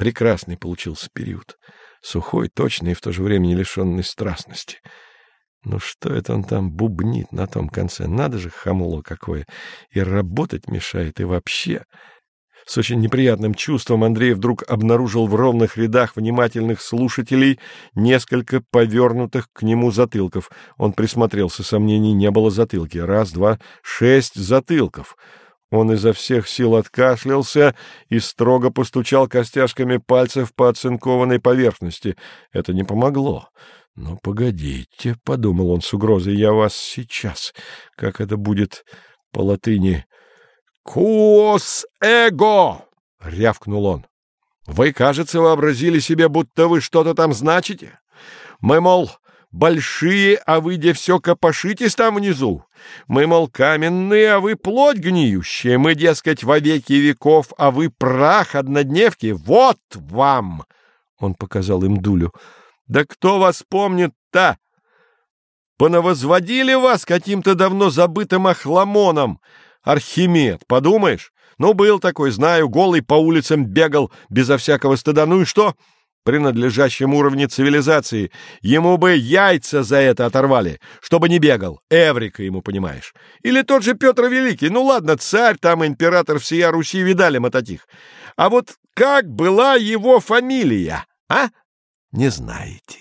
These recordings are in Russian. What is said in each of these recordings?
Прекрасный получился период. Сухой, точный и в то же время не лишенный страстности. Ну что это он там бубнит на том конце? Надо же, хамло какое! И работать мешает, и вообще... С очень неприятным чувством Андрей вдруг обнаружил в ровных рядах внимательных слушателей несколько повернутых к нему затылков. Он присмотрелся, сомнений не было затылки. Раз, два, шесть затылков. Он изо всех сил откашлялся и строго постучал костяшками пальцев по оцинкованной поверхности. Это не помогло. «Ну, погодите», — подумал он с угрозой, — «я вас сейчас. Как это будет по латыни?» «Куос эго!» — рявкнул он. «Вы, кажется, вообразили себе, будто вы что-то там значите. Мы, мол, большие, а вы где все копошитесь там внизу. Мы, мол, каменные, а вы плоть гниющая. Мы, дескать, во веки веков, а вы прах однодневки. Вот вам!» Он показал им дулю. «Да кто вас помнит-то? Понавозводили вас каким-то давно забытым охламоном!» Архимед, подумаешь? Ну, был такой, знаю, голый по улицам бегал безо всякого стыда. Ну и что? При надлежащем уровне цивилизации ему бы яйца за это оторвали, чтобы не бегал. Эврика ему, понимаешь. Или тот же Петр Великий. Ну ладно, царь, там император всея Руси, видали мы таких. А вот как была его фамилия, а? Не знаете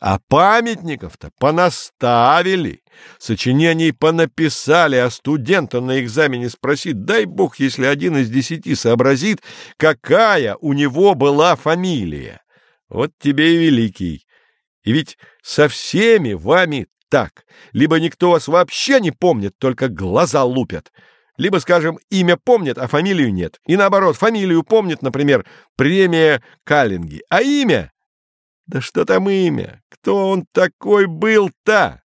а памятников-то понаставили, сочинений понаписали, а студента на экзамене спросит, дай бог, если один из десяти сообразит, какая у него была фамилия. Вот тебе и великий. И ведь со всеми вами так. Либо никто вас вообще не помнит, только глаза лупят. Либо, скажем, имя помнит, а фамилию нет. И наоборот, фамилию помнит, например, премия Каллинги, а имя да что там имя? Кто он такой был-то?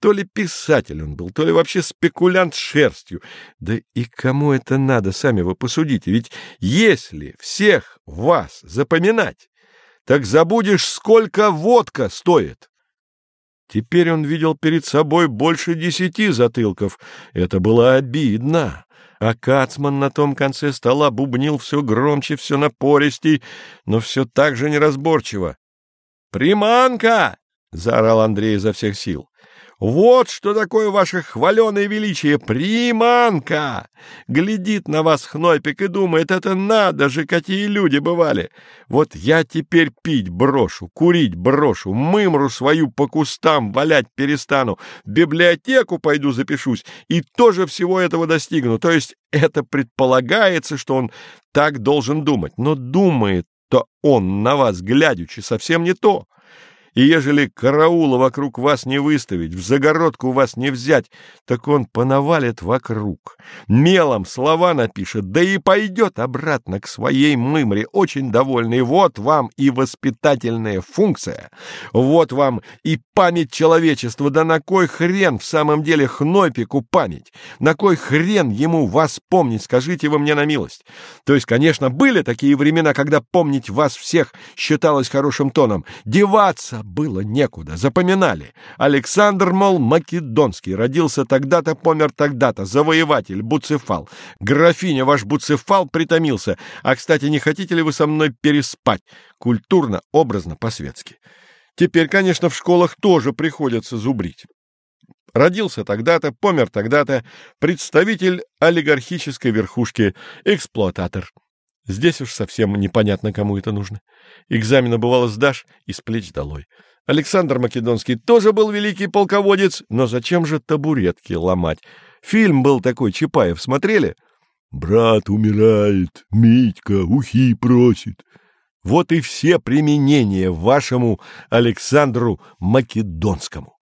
То ли писатель он был, то ли вообще спекулянт шерстью. Да и кому это надо, сами вы посудите. Ведь если всех вас запоминать, так забудешь, сколько водка стоит. Теперь он видел перед собой больше десяти затылков. Это было обидно. А Кацман на том конце стола бубнил все громче, все напористей, но все так же неразборчиво. «Приманка!» — заорал Андрей изо всех сил. «Вот что такое ваше хваленое величие! Приманка!» Глядит на вас Хнойпик и думает, это надо же, какие люди бывали! Вот я теперь пить брошу, курить брошу, мымру свою по кустам валять перестану, в библиотеку пойду запишусь и тоже всего этого достигну. То есть это предполагается, что он так должен думать, но думает то он на вас, глядячи, совсем не то. И ежели караула вокруг вас не выставить, в загородку вас не взять, так он понавалит вокруг, мелом слова напишет, да и пойдет обратно к своей мымре, очень довольный. Вот вам и воспитательная функция, вот вам и память человечества. Да на кой хрен в самом деле Хнопику память? На кой хрен ему вас помнить, скажите вы мне на милость? То есть, конечно, были такие времена, когда помнить вас всех считалось хорошим тоном. Деваться было некуда, запоминали. Александр, мол, Македонский, родился тогда-то, помер тогда-то, завоеватель, Буцефал. Графиня ваш Буцефал притомился. А, кстати, не хотите ли вы со мной переспать? Культурно, образно, по-светски. Теперь, конечно, в школах тоже приходится зубрить. Родился тогда-то, помер тогда-то, представитель олигархической верхушки, эксплуататор. Здесь уж совсем непонятно, кому это нужно. Экзамена, бывало, сдашь и с плеч долой. Александр Македонский тоже был великий полководец, но зачем же табуретки ломать? Фильм был такой, Чапаев, смотрели? «Брат умирает, Митька ухи просит». Вот и все применения вашему Александру Македонскому.